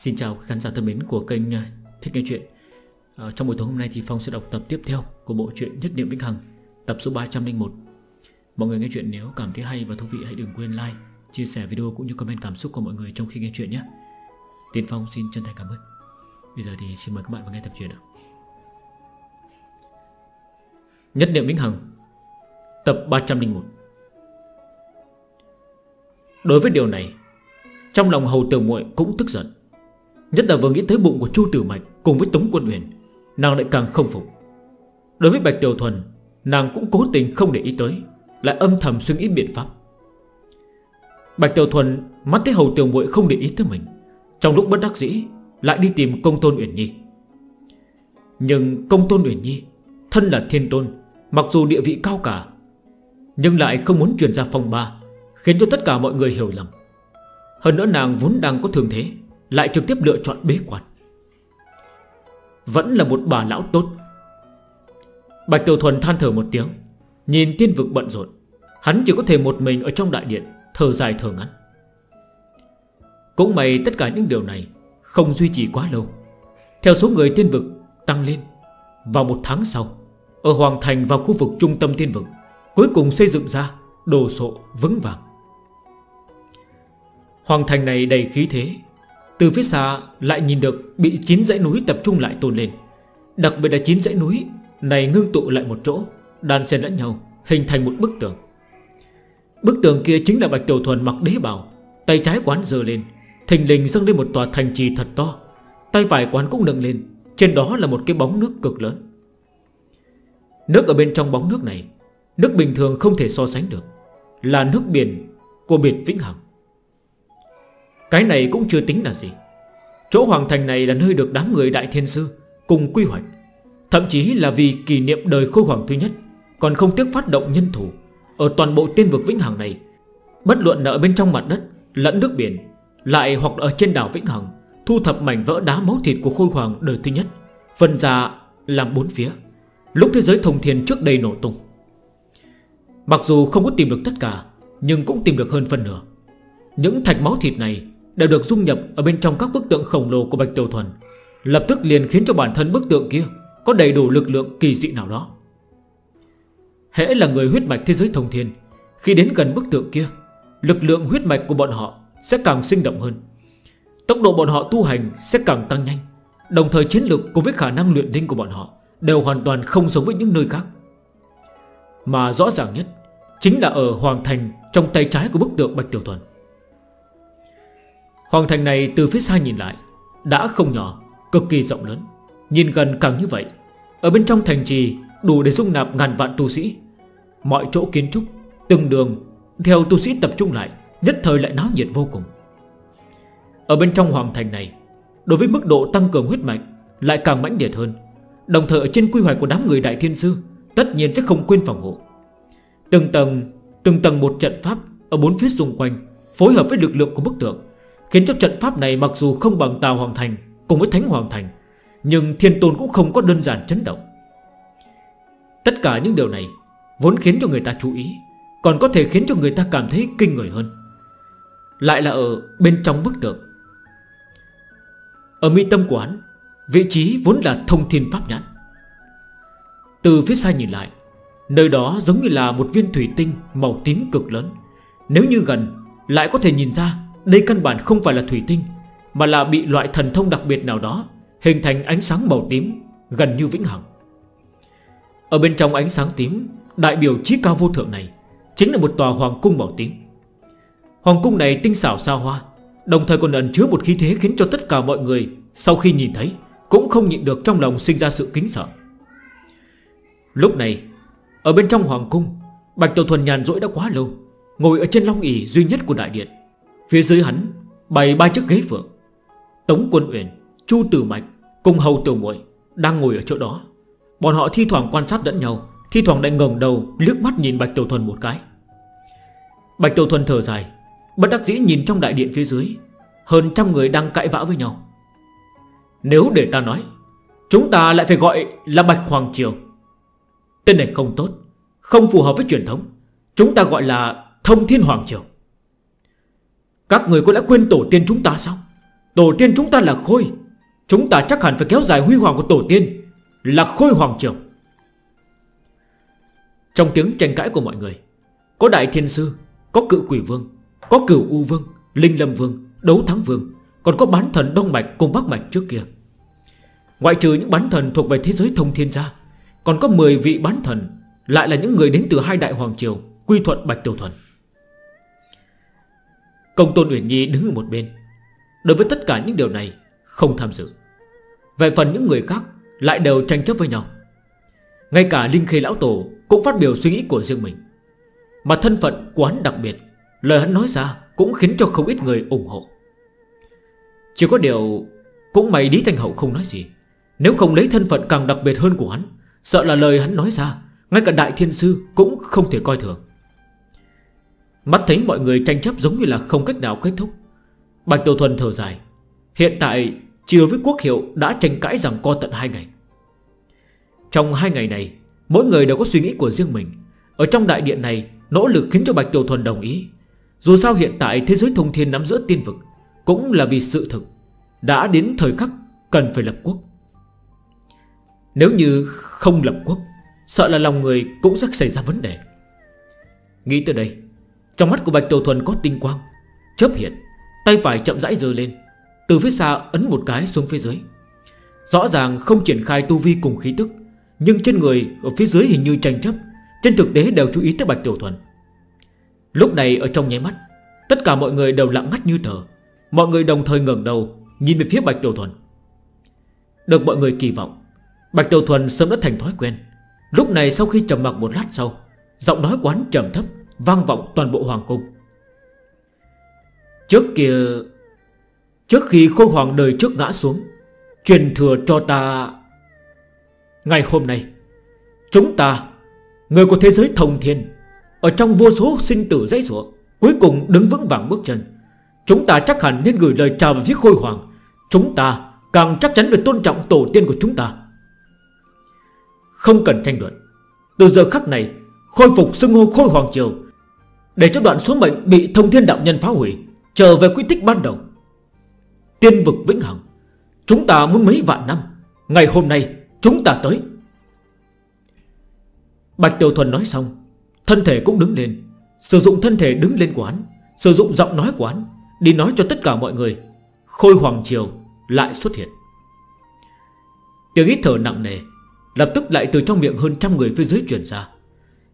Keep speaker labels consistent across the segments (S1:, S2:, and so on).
S1: Xin chào các khán giả thân mến của kênh à, Thích Nghe Chuyện. À, Trong buổi tối hôm nay thì Phong sẽ đọc tập tiếp theo của bộ truyện Nhất Niệm Vĩnh Hằng Tập số 301 Mọi người nghe chuyện nếu cảm thấy hay và thú vị hãy đừng quên like, chia sẻ video cũng như comment cảm xúc của mọi người trong khi nghe chuyện nhé. Tiên Phong xin chân thành cảm ơn. Bây giờ thì xin mời các bạn vào nghe tập truyện ạ. Nhất Niệm Vĩnh Hằng Tập 301 Đối với điều này Trong lòng Hầu Tiểu muội cũng tức giận. Nhất là vừa nghĩ tới bụng của Chu Tử Mạch Cùng với Tống Quân Uyển, Nàng lại càng không phục. Đối với Bạch Tiểu Thuần, Nàng cũng cố tình không để ý tới, Lại âm thầm suy nghĩ biện pháp. Bạch Tiểu Thuần mắt thấy Hầu Tiểu muội không để ý tới mình, Trong lúc bất đắc dĩ Lại đi tìm Công Tôn Uyển Nhi. Nhưng Công Tôn Uyển Nhi Thân là thiên tôn, Mặc dù địa vị cao cả, Nhưng lại không muốn truyền ra phòng ba, Khiến cho tất cả mọi người hiểu lầm. Hơn nữa nàng vốn đang có thường thế lại trực tiếp lựa chọn bế quan. Vẫn là một bà lão tốt. Bạch Tiểu Thuần than thở một tiếng, Nhìn tiên vực bận rộn. Hắn chỉ có thể một mình ở trong đại điện, Thở dài thở ngắn. Cũng may tất cả những điều này Không duy trì quá lâu. Theo số người tiên vực tăng lên, Vào một tháng sau, Ở Hoàng Thành và khu vực trung tâm tiên vực, Cuối cùng xây dựng ra Đồ sộ vững vàng. Hoàng Thành này đầy khí thế từ phía xa lại nhìn được Bị chín dãy núi tập trung lại tồn lên. Đặc biệt là chín dãy núi Này ngưng tụ lại một chỗ Đàn xen lẫn nhau, hình thành một bức tường. Bức tường kia chính là Bạch Tiểu Thuần mặc đế bào, Tay trái quán dơ lên, Thình lình dâng lên một tòa thành trì thật to. Tay phải quán cũng nâng lên, Trên đó là một cái bóng nước cực lớn. Nước ở bên trong bóng nước này, Nước bình thường không thể so sánh được, Là nước biển của biển Vĩnh Hằng. Cái này cũng chưa tính là gì. Chỗ hoàng thành này là nơi được đám người đại thiên sư Cùng quy hoạch, Thậm chí là vì kỷ niệm đời khôi hoàng thứ nhất, Còn không tiếc phát động nhân thủ Ở toàn bộ tiên vực Vĩnh Hằng này. Bất luận nợ bên trong mặt đất, Lẫn nước biển, Lại hoặc ở trên đảo Vĩnh Hằng, Thu thập mảnh vỡ đá máu thịt của khôi hoàng đời thứ nhất, Phân ra làm bốn phía. Lúc thế giới thông thiên trước đây nổ tung. Mặc dù không có tìm được tất cả, Nhưng cũng tìm được hơn phần nửa. Những thạch máu thịt này Đều được dung nhập ở bên trong các bức tượng khổng lồ của Bạch Tiểu Thuần. Lập tức liền khiến cho bản thân bức tượng kia Có đầy đủ lực lượng kỳ dị nào đó. Hễ là người huyết mạch thế giới thông thiên, Khi đến gần bức tượng kia, Lực lượng huyết mạch của bọn họ Sẽ càng sinh động hơn. Tốc độ bọn họ tu hành sẽ càng tăng nhanh, Đồng thời chiến lược cùng với khả năng luyện đinh của bọn họ Đều hoàn toàn không giống với những nơi khác. Mà rõ ràng nhất Chính là ở Hoàng Thành Trong tay trái của bức tượng Bạch Tiểu Thuần. Hoàng thành này từ phía xa nhìn lại Đã không nhỏ, cực kỳ rộng lớn. Nhìn gần càng như vậy Ở bên trong thành trì đủ để dung nạp ngàn vạn tu sĩ. Mọi chỗ kiến trúc Từng đường Theo tu sĩ tập trung lại Nhất thời lại náo nhiệt vô cùng. Ở bên trong hoàng thành này Đối với mức độ tăng cường huyết mạch Lại càng mãnh liệt hơn. Đồng thời ở trên quy hoạch của đám người đại thiên sư Tất nhiên sẽ không quên phòng hộ. Từng tầng Từng tầng một trận pháp Ở bốn phía xung quanh Phối hợp với lực lượng của bức tượng. Khiến cho trận pháp này mặc dù không bằng Tàu Hoàng Thành Cùng với Thánh Hoàng Thành, Nhưng thiên tôn cũng không có đơn giản chấn động. Tất cả những điều này Vốn khiến cho người ta chú ý, Còn có thể khiến cho người ta cảm thấy kinh người hơn. Lại là ở bên trong bức tượng. Ở mi tâm quán Vị trí vốn là thông thiên pháp nhãn. Từ phía xa nhìn lại, Nơi đó giống như là một viên thủy tinh Màu tím cực lớn. Nếu như gần, Lại có thể nhìn ra đây căn bản không phải là thủy tinh, Mà là bị loại thần thông đặc biệt nào đó, Hình thành ánh sáng màu tím, Gần như vĩnh hằng. Ở bên trong ánh sáng tím, Đại biểu trí cao vô thượng này Chính là một tòa hoàng cung màu tím. Hoàng cung này tinh xảo xa hoa, Đồng thời còn ẩn chứa một khí thế khiến cho tất cả mọi người Sau khi nhìn thấy Cũng không nhịn được trong lòng sinh ra sự kính sợ. Lúc này, Ở bên trong hoàng cung, Bạch Tổ Thuần nhàn rỗi đã quá lâu, Ngồi ở trên long ỷ duy nhất của đại điện. Phía dưới hắn bày ba chiếc ghế phượng. Tống Quân Uyển, Chu Tử Mạch Cùng Hầu Tiểu muội đang ngồi ở chỗ đó. Bọn họ thi thoảng quan sát lẫn nhau Thi thoảng lại ngẩng đầu liếc mắt nhìn Bạch Tiểu Thuần một cái. Bạch Tiểu Thuần thở dài Bất đắc dĩ nhìn trong đại điện phía dưới Hơn trăm người đang cãi vã với nhau. Nếu để ta nói Chúng ta lại phải gọi là Bạch Hoàng Triều. Tên này không tốt Không phù hợp với truyền thống Chúng ta gọi là Thông Thiên Hoàng Triều. Các người có lẽ quên tổ tiên chúng ta sao? Tổ tiên chúng ta là khôi. Chúng ta chắc hẳn phải kéo dài huy hoàng của tổ tiên Là khôi hoàng triều. Trong tiếng tranh cãi của mọi người, Có đại thiên sư, Có cự quỷ vương, Có cửu u vương, Linh lâm vương, Đấu thắng vương, Còn có bán thần đông mạch cùng bắc mạch trước kia. Ngoại trừ những bán thần thuộc về thế giới thông thiên gia Còn có 10 vị bán thần Lại là những người đến từ hai đại hoàng triều, Quy thuận, Bạch Tiểu Thuần. Công Tôn Uyển Nhi đứng ở một bên. Đối với tất cả những điều này, Không tham dự. Về phần những người khác Lại đều tranh chấp với nhau. Ngay cả Linh Khê Lão Tổ Cũng phát biểu suy nghĩ của riêng mình. Mà thân phận của hắn đặc biệt, Lời hắn nói ra cũng khiến cho không ít người ủng hộ. Chỉ có điều Cũng may Lý Thanh Hậu không nói gì. Nếu không lấy thân phận càng đặc biệt hơn của hắn, Sợ là lời hắn nói ra, Ngay cả Đại Thiên Sư cũng không thể coi thường. Mắt thấy mọi người tranh chấp giống như là không cách nào kết thúc. Bạch tiểu Thuần thở dài. Hiện tại Triều với quốc hiệu đã tranh cãi rằng co tận 2 ngày. Trong 2 ngày này, Mỗi người đều có suy nghĩ của riêng mình. Ở trong đại điện này, Nỗ lực khiến cho Bạch Tiểu Thuần đồng ý. Dù sao hiện tại thế giới thông thiên nắm giữa tiên vực, Cũng là vì sự thực. Đã đến thời khắc cần phải lập quốc. Nếu như không lập quốc, Sợ là lòng người cũng sẽ xảy ra vấn đề. Nghĩ tới đây trong mắt của Bạch Tiểu Thuần có tinh quang, Chớp hiện, Tay phải chậm rãi dơ lên, Từ phía xa ấn một cái xuống phía dưới. Rõ ràng không triển khai tu vi cùng khí tức, Nhưng trên người ở phía dưới hình như tranh chấp, Trên thực tế đều chú ý tới Bạch Tiểu Thuần. Lúc này ở trong nháy mắt, Tất cả mọi người đều lặng mắt như thở Mọi người đồng thời ngẩng đầu, Nhìn về phía Bạch Tiểu Thuần. Được mọi người kỳ vọng, Bạch Tiểu Thuần sớm đã thành thói quen. Lúc này sau khi trầm mặc một lát sau, Giọng nói quán trầm thấp Vang vọng toàn bộ hoàng cung. Trước kia, Trước khi khôi hoàng đời trước ngã xuống, Truyền thừa cho ta, Ngày hôm nay, Chúng ta, Người của thế giới thông thiên, Ở trong vô số sinh tử dãy sủa Cuối cùng đứng vững vàng bước chân. Chúng ta chắc hẳn nên gửi lời chào về phía khôi hoàng. Chúng ta càng chắc chắn về tôn trọng tổ tiên của chúng ta. Không cần tranh luận. Từ giờ khắc này, Khôi phục xưng hô khôi hoàng triều để cho đoạn số mệnh bị thông thiên đạo nhân phá hủy, Trở về quy tích ban đầu. Tiên vực vĩnh hằng, Chúng ta muốn mấy vạn năm, Ngày hôm nay chúng ta tới. Bạch Tiểu Thuần nói xong, Thân thể cũng đứng lên, Sử dụng thân thể đứng lên quán Sử dụng giọng nói quán Đi nói cho tất cả mọi người, Khôi Hoàng Triều lại xuất hiện. Tiếng hít thở nặng nề Lập tức lại từ trong miệng hơn trăm người phía dưới chuyển ra.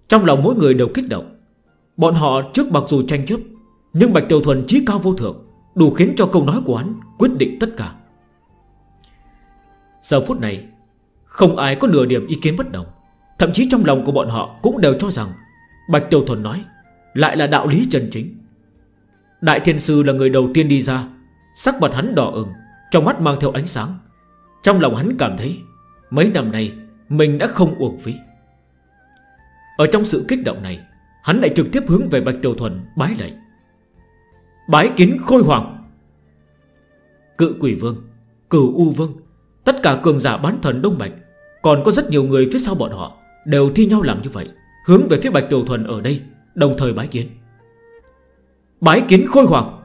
S1: Trong lòng mỗi người đều kích động Bọn họ trước mặc dù tranh chấp, Nhưng Bạch Tiểu Thuần trí cao vô thượng, Đủ khiến cho câu nói của hắn quyết định tất cả. Giờ phút này, Không ai có nửa điểm ý kiến bất đồng. Thậm chí trong lòng của bọn họ cũng đều cho rằng Bạch Tiểu Thuần nói Lại là đạo lý chân chính. Đại Thiên Sư là người đầu tiên đi ra, Sắc mặt hắn đỏ ửng, Trong mắt mang theo ánh sáng. Trong lòng hắn cảm thấy Mấy năm nay mình đã không uổng phí. Ở trong sự kích động này Hắn lại trực tiếp hướng về Bạch Tiểu Thuần, bái lạy. Bái kiến khôi hoàng. Cự quỷ vương, cự U vương, Tất cả cường giả bán thần Đông Bạch, Còn có rất nhiều người phía sau bọn họ, Đều thi nhau làm như vậy, Hướng về phía Bạch Tiểu Thuần ở đây, Đồng thời bái kiến. Bái kiến khôi hoàng.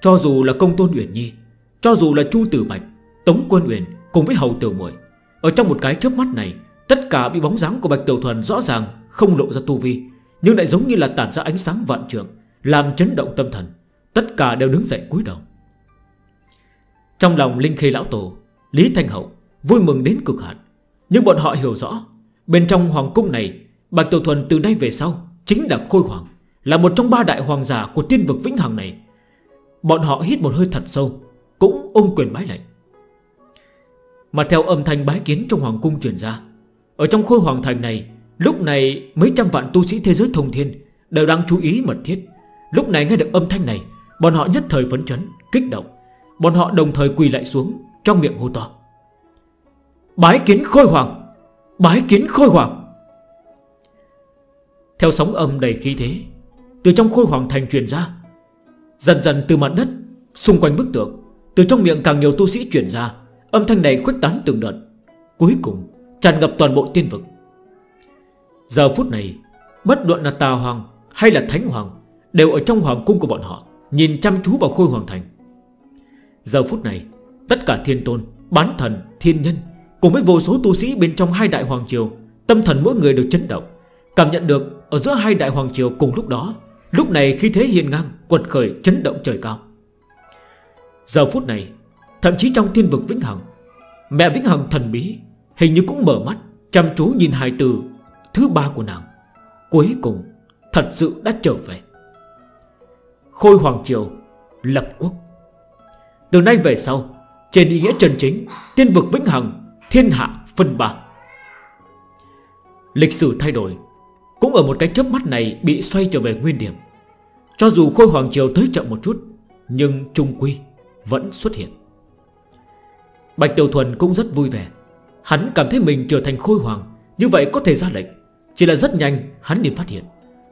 S1: Cho dù là công tôn Uyển Nhi, Cho dù là Chu Tử Bạch, Tống Quân Uyển cùng với Hầu Tiểu Muội, Ở trong một cái chớp mắt này, Tất cả bị bóng dáng của Bạch Tiểu Thuần rõ ràng không lộ ra tu vi, Nhưng lại giống như là tản ra ánh sáng vạn trường Làm chấn động tâm thần. Tất cả đều đứng dậy cúi đầu. Trong lòng Linh Khê Lão Tổ, Lý Thanh Hậu vui mừng đến cực hạn. Nhưng bọn họ hiểu rõ, Bên trong hoàng cung này, Bạch Tiểu Thuần từ nay về sau Chính là Khôi Hoàng Là một trong ba đại hoàng giả của tiên vực Vĩnh Hằng này. Bọn họ hít một hơi thật sâu, Cũng ôm quyền bái lệnh. Mà theo âm thanh bái kiến trong hoàng cung truyền ra, Ở trong khôi hoàng thành này Lúc này mấy trăm vạn tu sĩ thế giới thông thiên Đều đang chú ý mật thiết. Lúc này nghe được âm thanh này Bọn họ nhất thời phấn chấn, kích động. Bọn họ đồng thời quỳ lại xuống Trong miệng hô to. Bái kiến khôi hoàng! Bái kiến khôi hoàng! Theo sóng âm đầy khí thế Từ trong khôi hoàng thành truyền ra Dần dần từ mặt đất Xung quanh bức tượng Từ trong miệng càng nhiều tu sĩ chuyển ra Âm thanh này khuếch tán từng đợt. Cuối cùng tràn ngập toàn bộ tiên vực. Giờ phút này Bất luận là Tà Hoàng hay là Thánh Hoàng Đều ở trong Hoàng cung của bọn họ Nhìn chăm chú vào Khôi Hoàng Thành. Giờ phút này Tất cả thiên tôn, bán thần, thiên nhân Cùng với vô số tu sĩ bên trong hai đại hoàng triều Tâm thần mỗi người đều chấn động Cảm nhận được ở giữa hai đại hoàng triều cùng lúc đó Lúc này khi thế hiền ngang Quật khởi chấn động trời cao. Giờ phút này Thậm chí trong thiên vực Vĩnh Hằng Mẹ Vĩnh Hằng thần bí Hình như cũng mở mắt Chăm chú nhìn hài từ thứ ba của nàng, Cuối cùng thật sự đã trở về. Khôi Hoàng Triều Lập quốc. Từ nay về sau, Trên ý nghĩa chân chính, Tiên vực vĩnh hằng, Thiên hạ phân ba. Lịch sử thay đổi, Cũng ở một cái chớp mắt này Bị xoay trở về nguyên điểm. Cho dù Khôi Hoàng Triều tới chậm một chút, Nhưng Trung Quy vẫn xuất hiện. Bạch Tiểu Thuần cũng rất vui vẻ. Hắn cảm thấy mình trở thành Khôi Hoàng, Như vậy có thể ra lệnh. Chỉ là rất nhanh, hắn liền phát hiện.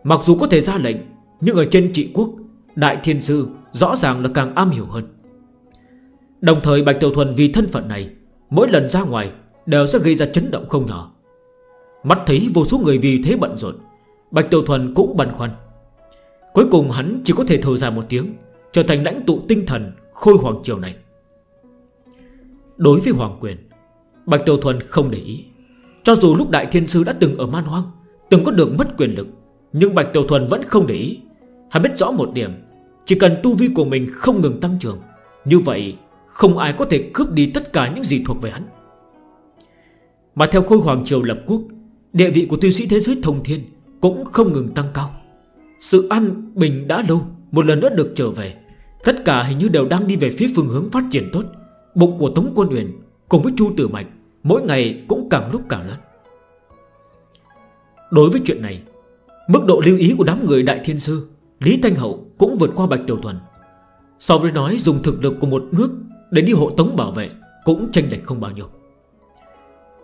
S1: Mặc dù có thể ra lệnh, Nhưng ở trên trị quốc, Đại Thiên Sư rõ ràng là càng am hiểu hơn. Đồng thời Bạch Tiểu Thuần vì thân phận này, Mỗi lần ra ngoài Đều sẽ gây ra chấn động không nhỏ. Mắt thấy vô số người vì thế bận rộn, Bạch Tiểu Thuần cũng băn khoăn. Cuối cùng hắn chỉ có thể thở dài một tiếng, Trở thành lãnh tụ tinh thần Khôi hoàng triều này. Đối với hoàng quyền, Bạch Tiểu Thuần không để ý. Cho dù lúc Đại Thiên Sư đã từng ở man hoang, Từng có được mất quyền lực, Nhưng Bạch Tiểu Thuần vẫn không để ý. Hắn biết rõ một điểm, Chỉ cần tu vi của mình không ngừng tăng trưởng, Như vậy không ai có thể cướp đi tất cả những gì thuộc về hắn. Mà theo khôi hoàng triều lập quốc, Địa vị của tiêu sĩ thế giới thông thiên Cũng không ngừng tăng cao. Sự an bình đã lâu, Một lần nữa được trở về. Tất cả hình như đều đang đi về phía phương hướng phát triển tốt. Bụng của Tống Quân Uyển Cùng với Chu Tử Mạch Mỗi ngày cũng càng lúc càng lớn. Đối với chuyện này, Mức độ lưu ý của đám người Đại Thiên Sư, Lý Thanh Hậu cũng vượt qua Bạch Tiểu Thuần. So với nói dùng thực lực của một nước Để đi hộ tống bảo vệ Cũng tranh lệch không bao nhiêu.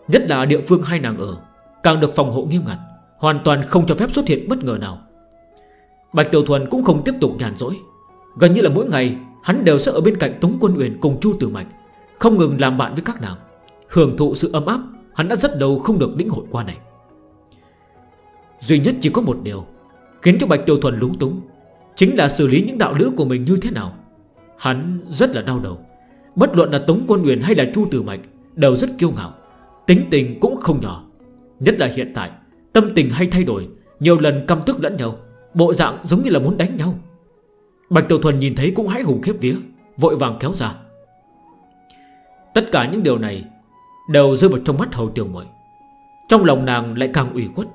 S1: Nhất là địa phương hai nàng ở, Càng được phòng hộ nghiêm ngặt, Hoàn toàn không cho phép xuất hiện bất ngờ nào. Bạch Tiểu Thuần cũng không tiếp tục nhàn rỗi. Gần như là mỗi ngày, Hắn đều sẽ ở bên cạnh Tống Quân Uyển cùng Chu Tử Mạch, Không ngừng làm bạn với các nàng. Hưởng thụ sự ấm áp Hắn đã rất lâu không được lĩnh hội qua này. Duy nhất chỉ có một điều, Khiến cho Bạch Tiêu Thuần lúng túng, Chính là xử lý những đạo lữ của mình như thế nào. Hắn rất là đau đầu. Bất luận là Tống Quân Nguyên hay là Chu Tử Mạch Đều rất kiêu ngạo, Tính tình cũng không nhỏ. Nhất là hiện tại, Tâm tình hay thay đổi, Nhiều lần căm tức lẫn nhau, Bộ dạng giống như là muốn đánh nhau. Bạch Tiểu Thuần nhìn thấy cũng hãi hùng khiếp vía, Vội vàng kéo ra. Tất cả những điều này Đều rơi vào trong mắt hầu tiểu mội Trong lòng nàng lại càng ủy khuất,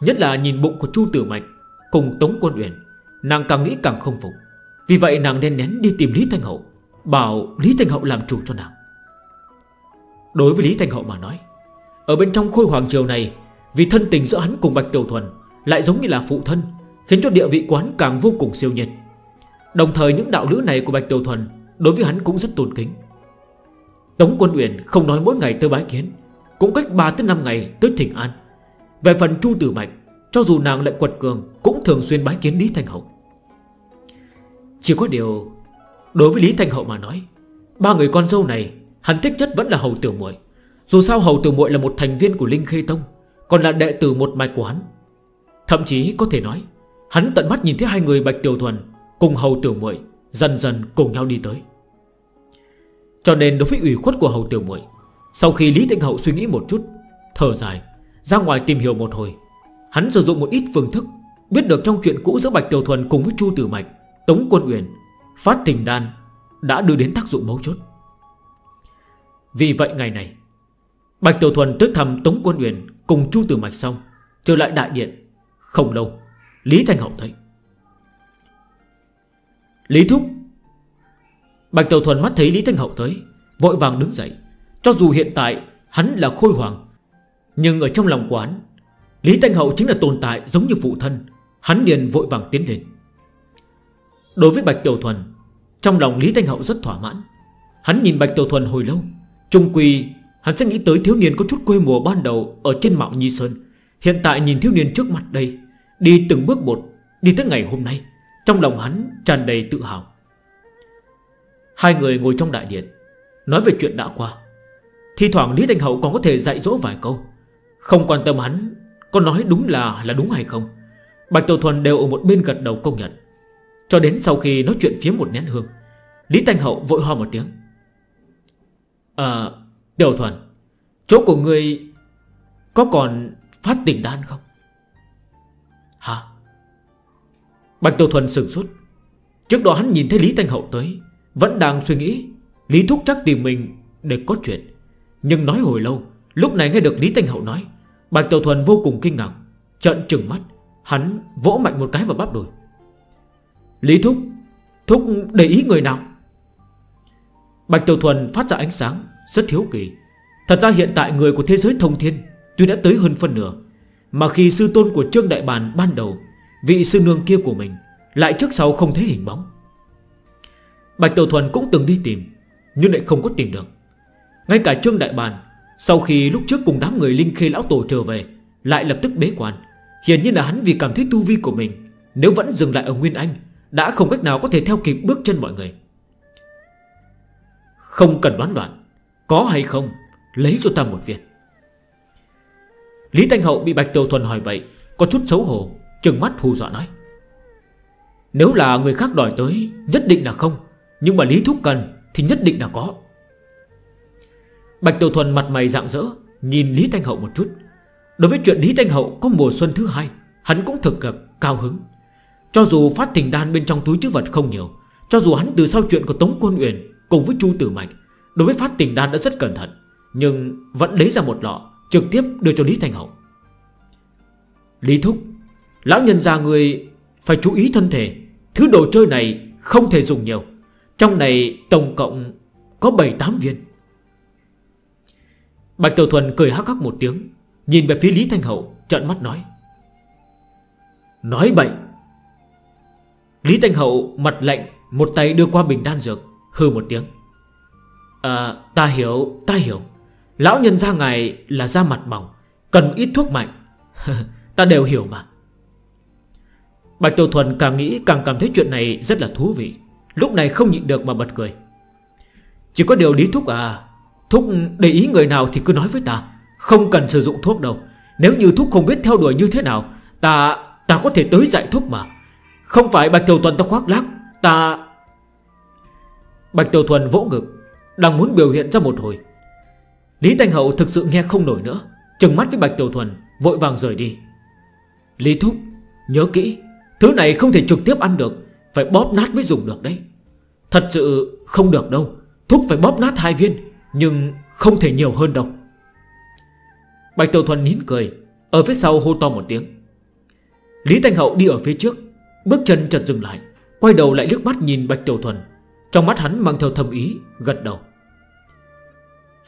S1: Nhất là nhìn bụng của Chu Tử Mạch Cùng Tống Quân Uyển, Nàng càng nghĩ càng không phục. Vì vậy nàng nên nén đi tìm Lý Thanh Hậu, Bảo Lý Thanh Hậu làm chủ cho nàng. Đối với Lý Thanh Hậu mà nói, Ở bên trong khôi hoàng triều này, Vì thân tình giữa hắn cùng Bạch Tiểu Thuần Lại giống như là phụ thân, Khiến cho địa vị quán càng vô cùng siêu nhiệt Đồng thời những đạo lữ này của Bạch Tiểu Thuần Đối với hắn cũng rất tôn kính. Tống Quân Uyển không nói mỗi ngày tới bái kiến, Cũng cách 3 tới 5 ngày tới Thịnh An. Về phần Chu Tử Mạch, Cho dù nàng lại quật cường, Cũng thường xuyên bái kiến Lý Thanh Hậu. Chỉ có điều, Đối với Lý Thanh Hậu mà nói, Ba người con dâu này, Hắn thích nhất vẫn là Hầu Tiểu muội. Dù sao Hầu Tiểu muội là một thành viên của Linh Khê Tông, Còn là đệ tử một mạch của hắn. Thậm chí có thể nói, Hắn tận mắt nhìn thấy hai người Bạch Tiểu Thuần Cùng Hầu Tiểu muội Dần dần cùng nhau đi tới. Cho nên đối với ủy khuất của Hầu Tiểu muội, Sau khi Lý Tịnh Hậu suy nghĩ một chút, Thở dài, Ra ngoài tìm hiểu một hồi. Hắn sử dụng một ít phương thức, Biết được trong chuyện cũ giữa Bạch Tiểu Thuần cùng với Chu Tử Mạch, Tống Quân Uyển, Phát Tình Đan Đã đưa đến tác dụng mấu chốt. Vì vậy ngày này, Bạch Tiểu Thuần tới thầm Tống Quân Uyển Cùng Chu Tử Mạch xong, Trở lại đại điện. Không lâu, Lý Thanh Hậu thấy. Lý Thúc Bạch Tiểu Thuần mắt thấy Lý Thanh Hậu tới, Vội vàng đứng dậy. Cho dù hiện tại hắn là khôi hoàng Nhưng ở trong lòng quán, Lý Thanh Hậu chính là tồn tại giống như phụ thân. Hắn liền vội vàng tiến lên. Đối với Bạch Tiểu Thuần, Trong lòng Lý Thanh Hậu rất thỏa mãn. Hắn nhìn Bạch Tiểu Thuần hồi lâu Trung quy hắn sẽ nghĩ tới thiếu niên có chút quê mùa ban đầu Ở trên Mạo Nhi Sơn. Hiện tại nhìn thiếu niên trước mặt đây, Đi từng bước một, Đi tới ngày hôm nay, Trong lòng hắn tràn đầy tự hào. Hai người ngồi trong đại điện, Nói về chuyện đã qua. Thì thoảng Lý Thanh Hậu còn có thể dạy dỗ vài câu. Không quan tâm hắn, Có nói đúng là là đúng hay không, Bạch Tiểu Thuần đều ở một bên gật đầu công nhận. Cho đến sau khi nói chuyện phía một nén hương, Lý Thanh Hậu vội ho một tiếng. À Tiểu Thuần, Chỗ của người Có còn phát tỉnh đan không? Hả? Bạch Tiểu Thuần sừng sốt. Trước đó hắn nhìn thấy Lý Thanh Hậu tới vẫn đang suy nghĩ, Lý Thúc chắc tìm mình để có chuyện. Nhưng nói hồi lâu, Lúc này nghe được Lý Thanh Hậu nói, Bạch Tiểu Thuần vô cùng kinh ngạc Trận trừng mắt. Hắn vỗ mạnh một cái vào bắp đùi. Lý Thúc Thúc để ý người nào? Bạch Tiểu Thuần phát ra ánh sáng Rất thiếu kỳ. Thật ra hiện tại người của thế giới thông thiên Tuy đã tới hơn phân nửa, Mà khi sư tôn của Trương Đại Bàn ban đầu, Vị sư nương kia của mình Lại trước sau không thấy hình bóng. Bạch Tiểu Thuần cũng từng đi tìm, Nhưng lại không có tìm được. Ngay cả Trương Đại Bàn, Sau khi lúc trước cùng đám người Linh Khê Lão Tổ trở về, Lại lập tức bế quan. Hiển nhiên là hắn vì cảm thấy tu vi của mình, Nếu vẫn dừng lại ở Nguyên Anh, Đã không cách nào có thể theo kịp bước chân mọi người. Không cần đoán đoạn Có hay không, Lấy cho ta một viên. Lý Thanh Hậu bị Bạch Tiểu Thuần hỏi vậy, Có chút xấu hổ, Trừng mắt hù dọa nói. Nếu là người khác đòi tới, Nhất định là không. Nhưng mà Lý Thúc cần Thì nhất định là có. Bạch Tiểu Thuần mặt mày rạng rỡ, Nhìn Lý Thanh Hậu một chút. Đối với chuyện Lý Thanh Hậu có mùa xuân thứ hai, Hắn cũng thực gặp cao hứng. Cho dù phát tình đan bên trong túi chữ vật không nhiều, Cho dù hắn từ sau chuyện của Tống Quân Uyển Cùng với Chu Tử Mạch, Đối với phát tình đan đã rất cẩn thận, Nhưng vẫn lấy ra một lọ, Trực tiếp đưa cho Lý Thanh Hậu. Lý Thúc, Lão nhân già người phải chú ý thân thể, Thứ đồ chơi này không thể dùng nhiều. Trong này tổng cộng có 7-8 viên. Bạch Tiểu Thuần cười hắc hắc một tiếng, Nhìn về phía Lý Thanh Hậu Trận mắt nói. Nói bậy. Lý Thanh Hậu mặt lạnh, Một tay đưa qua bình đan dược Hư một tiếng. À ta hiểu ta hiểu. Lão nhân ra ngài là da mặt mỏng, Cần ít thuốc mạnh. Ta đều hiểu mà. Bạch Tiểu Thuần càng nghĩ càng cảm thấy chuyện này rất là thú vị. Lúc này không nhịn được mà bật cười. Chỉ có điều Lý Thúc à Thúc để ý người nào thì cứ nói với ta. Không cần sử dụng thuốc đâu. Nếu như Thúc không biết theo đuổi như thế nào, Ta ta có thể tới dạy thuốc mà. Không phải Bạch Tiểu Thuần ta khoác lác, Ta Bạch Tiểu Thuần vỗ ngực, Đang muốn biểu hiện ra một hồi. Lý Thanh Hậu thực sự nghe không nổi nữa, Trừng mắt với Bạch Tiểu Thuần, Vội vàng rời đi. Lý Thúc, nhớ kỹ, Thứ này không thể trực tiếp ăn được. Phải bóp nát mới dùng được đấy. Thật sự không được đâu. Thuốc phải bóp nát hai viên, Nhưng không thể nhiều hơn đâu. Bạch Tiểu Thuần nín cười, Ở phía sau hô to một tiếng. Lý Thanh Hậu đi ở phía trước, Bước chân chật dừng lại, Quay đầu lại liếc mắt nhìn Bạch Tiểu Thuần. Trong mắt hắn mang theo thầm ý, Gật đầu.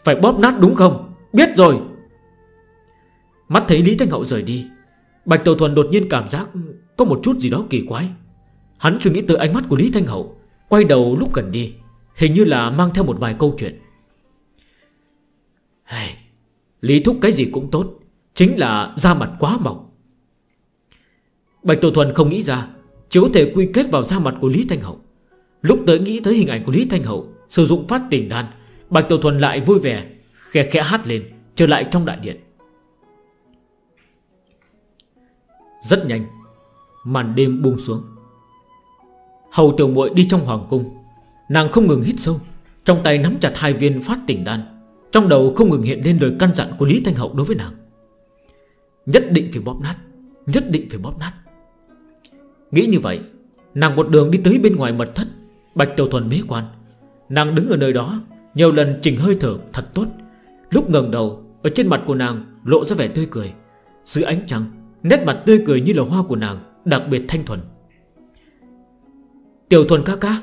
S1: Phải bóp nát đúng không? Biết rồi. Mắt thấy Lý Thanh Hậu rời đi, Bạch Tiểu Thuần đột nhiên cảm giác Có một chút gì đó kỳ quái. Hắn suy nghĩ tới ánh mắt của Lý Thanh Hậu Quay đầu lúc gần đi Hình như là mang theo một vài câu chuyện. Hey, Lý Thúc cái gì cũng tốt Chính là da mặt quá mỏng. Bạch Tổ Thuần không nghĩ ra Chỉ có thể quy kết vào da mặt của Lý Thanh Hậu. Lúc tới nghĩ tới hình ảnh của Lý Thanh Hậu Sử dụng phát tình đan Bạch Tổ Thuần lại vui vẻ Khẽ khẽ hát lên trở lại trong đại điện. Rất nhanh Màn đêm buông xuống. Hầu tiểu muội đi trong hoàng cung. Nàng không ngừng hít sâu, Trong tay nắm chặt hai viên phát tỉnh đan, Trong đầu không ngừng hiện lên lời căn dặn của Lý Thanh Hậu đối với nàng. Nhất định phải bóp nát, Nhất định phải bóp nát. Nghĩ như vậy, Nàng một đường đi tới bên ngoài mật thất, Bạch Tiểu Thuần bế quan. Nàng đứng ở nơi đó, Nhiều lần chỉnh hơi thở thật tốt. Lúc ngẩng đầu, Ở trên mặt của nàng lộ ra vẻ tươi cười. Dưới ánh trăng, Nét mặt tươi cười như là hoa của nàng, Đặc biệt thanh thuần. Tiểu thuần ca ca,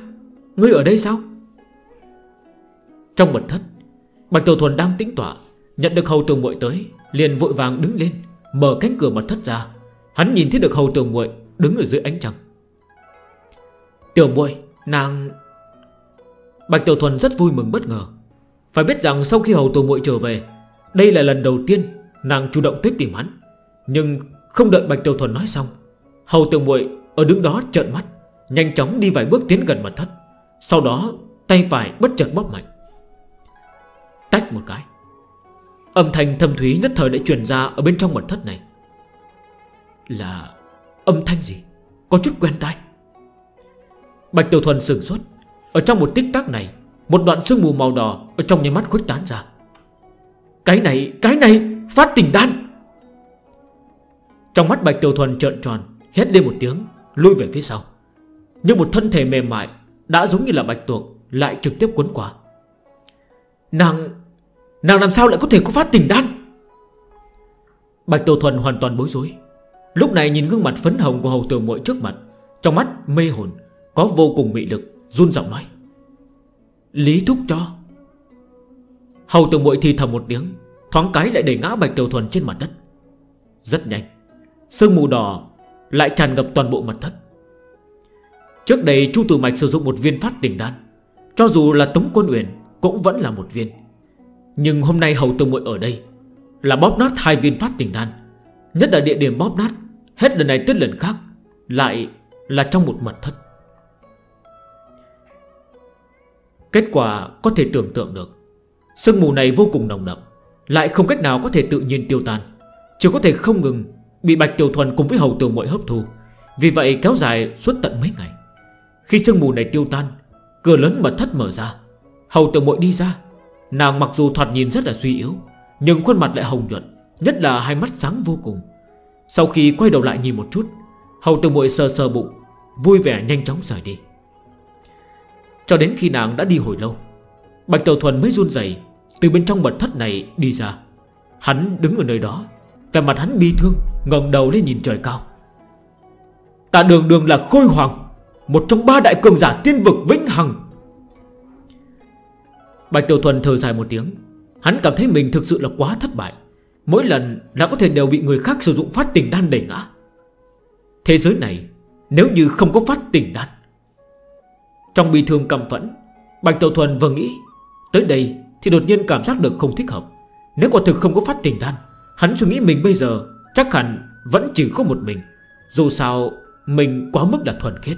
S1: Ngươi ở đây sao? Trong mật thất, Bạch Tiểu Thuần đang tĩnh tỏa Nhận được hầu tường muội tới, Liền vội vàng đứng lên, Mở cánh cửa mật thất ra. Hắn nhìn thấy được hầu tường muội Đứng ở dưới ánh trăng. Tiểu muội, Nàng Bạch Tiểu Thuần rất vui mừng bất ngờ. Phải biết rằng sau khi hầu tường muội trở về, Đây là lần đầu tiên Nàng chủ động tới tìm hắn. Nhưng không đợi Bạch Tiểu Thuần nói xong, Hầu tường muội ở đứng đó trợn mắt. Nhanh chóng đi vài bước tiến gần mặt thất. Sau đó tay phải bất chợt bóp mạnh. Tách một cái. Âm thanh thâm thúy nhất thời đã truyền ra Ở bên trong mật thất này. Là âm thanh gì? Có chút quen tai. Bạch Tiểu Thuần sửng sốt. Ở trong một tích tắc này Một đoạn sương mù màu đỏ Ở trong nhà mắt khuếch tán ra. Cái này, cái này, phát tình đan. Trong mắt Bạch Tiểu Thuần trợn tròn Hét lên một tiếng, lui về phía sau. Nhưng một thân thể mềm mại Đã giống như là bạch tuộc, Lại trực tiếp cuốn quả Nàng Nàng làm sao lại có thể có phát tình đan? Bạch Tô Thuần hoàn toàn bối rối. Lúc này nhìn gương mặt phấn hồng của hầu tường muội trước mặt, Trong mắt mê hồn, Có vô cùng mị lực, Run giọng nói. Lý thúc cho. Hầu tường muội thì thầm một tiếng, Thoáng cái lại để ngã Bạch Tiểu Thuần trên mặt đất. Rất nhanh, Sương mù đỏ lại tràn ngập toàn bộ mặt đất. Trước đây, Chu Tử Mạch sử dụng một viên phát tình đan. Cho dù là tống quân uyển, Cũng vẫn là một viên. Nhưng hôm nay hầu tử muội ở đây, Là bóp nát hai viên phát tình đan. Nhất là địa điểm bóp nát, Hết lần này tới lần khác, Lại là trong một mật thất. Kết quả có thể tưởng tượng được, Sương mù này vô cùng nồng đậm, Lại không cách nào có thể tự nhiên tiêu tan. Chỉ có thể không ngừng Bị Bạch Tiểu Thuần cùng với Hầu Tiểu Mội hấp thu, Vì vậy kéo dài suốt tận mấy ngày. Khi sương mù này tiêu tan, Cửa lớn mật thất mở ra. Hầu tử mội đi ra. Nàng mặc dù thoạt nhìn rất là suy yếu, Nhưng khuôn mặt lại hồng nhuận, Nhất là hai mắt sáng vô cùng. Sau khi quay đầu lại nhìn một chút, Hầu tử mội sờ sờ bụng, Vui vẻ nhanh chóng rời đi. Cho đến khi nàng đã đi hồi lâu, Bạch Tàu Thuần mới run dày Từ bên trong mật thất này đi ra. Hắn đứng ở nơi đó Về mặt hắn bi thương, ngẩng đầu lên nhìn trời cao. Ta đường đường là khôi hoàng một trong ba đại cường giả tiên vực vĩnh hằng. Bạch Tiểu Thuần thở dài một tiếng. Hắn cảm thấy mình thực sự là quá thất bại. Mỗi lần đã có thể đều bị người khác sử dụng phát tỉnh đan để ngã. Thế giới này, Nếu như không có phát tỉnh đan, Trong bi thương cầm phẫn, Bạch Tiểu Thuần vừa nghĩ, Tới đây thì đột nhiên cảm giác được không thích hợp. Nếu quả thực không có phát tỉnh đan, Hắn suy nghĩ mình bây giờ Chắc hẳn vẫn chỉ có một mình. Dù sao, mình quá mức là thuần khiết.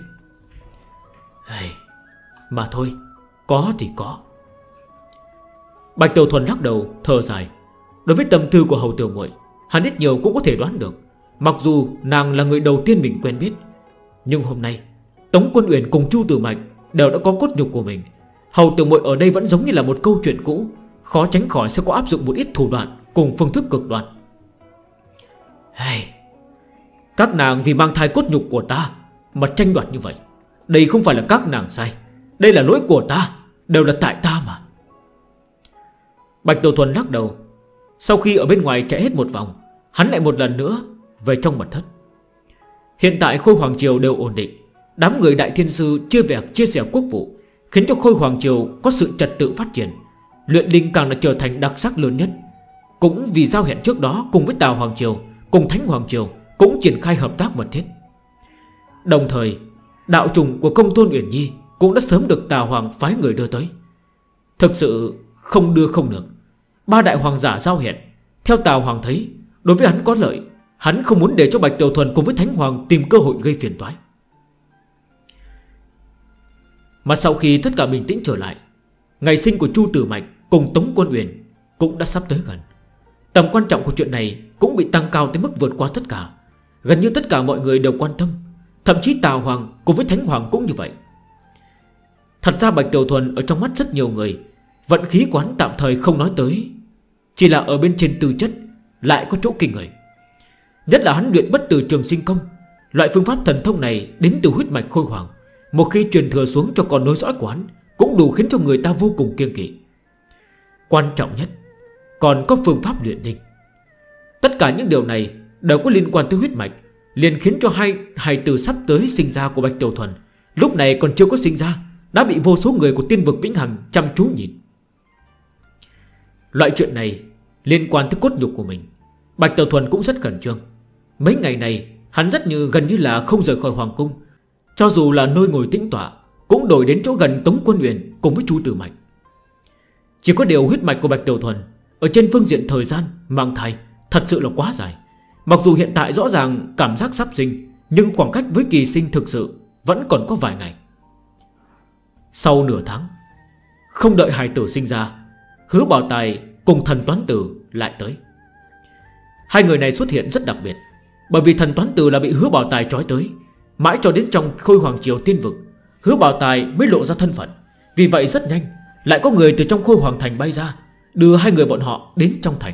S1: Mà thôi Có thì có. Bạch Tiểu Thuần lắc đầu thở dài. Đối với tâm tư của Hầu Tiểu muội Hắn ít nhiều cũng có thể đoán được. Mặc dù nàng là người đầu tiên mình quen biết Nhưng hôm nay Tống Quân Uyển cùng Chu Tử Mạch Đều đã có cốt nhục của mình. Hầu Tiểu muội ở đây vẫn giống như là một câu chuyện cũ Khó tránh khỏi sẽ có áp dụng một ít thủ đoạn Cùng phương thức cực đoan. Hey, Các nàng vì mang thai cốt nhục của ta Mà tranh đoạt như vậy đây không phải là các nàng sai Đây là lỗi của ta. Đều là tại ta mà. Bạch Tổ Thuần lắc đầu. Sau khi ở bên ngoài chạy hết một vòng, Hắn lại một lần nữa về trong mật thất. Hiện tại Khôi Hoàng Triều đều ổn định. Đám người Đại Thiên Sư chia vẹt chia sẻ quốc vụ, Khiến cho Khôi Hoàng Triều có sự trật tự phát triển. Luyện linh càng là trở thành đặc sắc lớn nhất. Cũng vì giao hẹn trước đó cùng với Tào Hoàng Triều, Cùng Thánh Hoàng Triều Cũng triển khai hợp tác mật thiết. Đồng thời Đạo trùng của công tôn Uyển Nhi Cũng đã sớm được Tà Hoàng phái người đưa tới. Thực sự không đưa không được. Ba đại hoàng giả giao hẹn. Theo Tà Hoàng thấy, Đối với hắn có lợi, Hắn không muốn để cho Bạch Tiểu Thuần cùng với Thánh Hoàng Tìm cơ hội gây phiền toái. Mà sau khi tất cả bình tĩnh trở lại, Ngày sinh của Chu Tử Mạch Cùng Tống Quân Uyển Cũng đã sắp tới gần. Tầm quan trọng của chuyện này Cũng bị tăng cao tới mức vượt qua tất cả. Gần như tất cả mọi người đều quan tâm Thậm chí Tào Hoàng cùng với Thánh Hoàng cũng như vậy. Thật ra Bạch Tiểu Thuần Ở trong mắt rất nhiều người, Vận khí quán tạm thời không nói tới. Chỉ là ở bên trên tư chất, Lại có chỗ kinh người. Nhất là hắn luyện bất từ trường sinh công, Loại phương pháp thần thông này đến từ huyết mạch khôi hoàng Một khi truyền thừa xuống cho con nối dõi của hắn, Cũng đủ khiến cho người ta vô cùng kiên kỵ. Quan trọng nhất, Còn có phương pháp luyện linh Tất cả những điều này đều có liên quan tới huyết mạch Liền khiến cho hai hài tử sắp tới sinh ra của Bạch Tiểu Thuần. Lúc này còn chưa có sinh ra, Đã bị vô số người của tiên vực Vĩnh Hằng chăm chú nhìn. Loại chuyện này liên quan tới cốt nhục của mình. Bạch Tiểu Thuần cũng rất khẩn trương. Mấy ngày này, hắn rất như gần như là không rời khỏi Hoàng Cung. Cho dù là nơi ngồi tĩnh tỏa Cũng đổi đến chỗ gần Tống Quân Huyền cùng với Chu Tử Mạch. Chỉ có điều huyết mạch của Bạch Tiểu Thuần Ở trên phương diện thời gian, mang thai, Thật sự là quá dài. Mặc dù hiện tại rõ ràng cảm giác sắp sinh, Nhưng khoảng cách với kỳ sinh thực sự Vẫn còn có vài ngày. Sau nửa tháng, Không đợi hài tử sinh ra, Hứa bảo tài cùng thần toán tử lại tới. Hai người này xuất hiện rất đặc biệt, Bởi vì thần toán tử là bị hứa bảo tài trói tới. Mãi cho đến trong khôi hoàng triều tiên vực, Hứa bảo tài mới lộ ra thân phận. Vì vậy rất nhanh, Lại có người từ trong khôi hoàng thành bay ra, Đưa hai người bọn họ đến trong thành.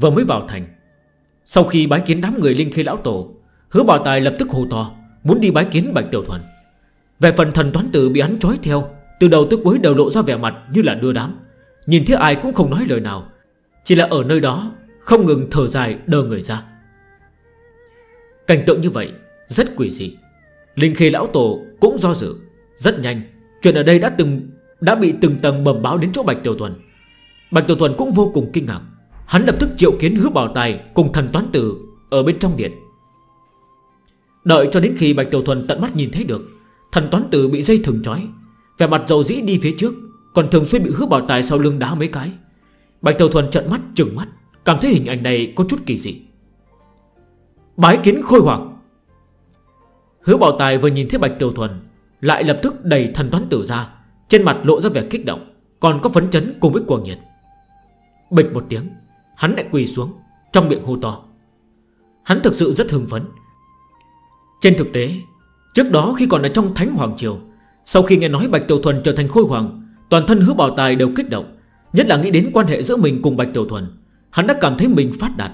S1: Vừa mới vào thành. Sau khi bái kiến đám người Linh Khê Lão Tổ, Hứa bảo tài lập tức hô to, Muốn đi bái kiến Bạch Tiểu Thuần. Về phần thần toán tử bị hắn trói theo, Từ đầu tới cuối đều lộ ra vẻ mặt như là đưa đám. Nhìn thấy ai cũng không nói lời nào, Chỉ là ở nơi đó, Không ngừng thở dài đờ người ra. Cảnh tượng như vậy, Rất quỷ dị. Linh Khê Lão Tổ cũng do dự, Rất nhanh, Chuyện ở đây đã từng, đã bị từng tầng bẩm báo đến chỗ Bạch Tiểu Thuần. Bạch Tiểu Thuần cũng vô cùng kinh ngạc. Hắn lập tức triệu kiến hứa bảo tài Cùng thần toán tử ở bên trong điện. Đợi cho đến khi Bạch Tiểu Thuần tận mắt nhìn thấy được, Thần toán tử bị dây thừng trói, Vẻ mặt dầu dĩ đi phía trước, Còn thường xuyên bị hứa bảo tài sau lưng đá mấy cái. Bạch Tiểu Thuần trận mắt, trừng mắt, Cảm thấy hình ảnh này có chút kỳ dị. Bái kiến khôi hoàng Hứa bảo tài vừa nhìn thấy Bạch Tiểu Thuần, Lại lập tức đẩy thần toán tử ra, Trên mặt lộ ra vẻ kích động, Còn có phấn chấn cùng với cuồng nhiệt. Bịch một tiếng Hắn lại quỳ xuống, Trong miệng hô to. Hắn thực sự rất hưng phấn. Trên thực tế, Trước đó khi còn ở trong Thánh Hoàng Triều, Sau khi nghe nói Bạch Tiểu Thuần trở thành khôi hoàng, Toàn thân hứa bảo tài đều kích động, Nhất là nghĩ đến quan hệ giữa mình cùng Bạch Tiểu Thuần, Hắn đã cảm thấy mình phát đạt.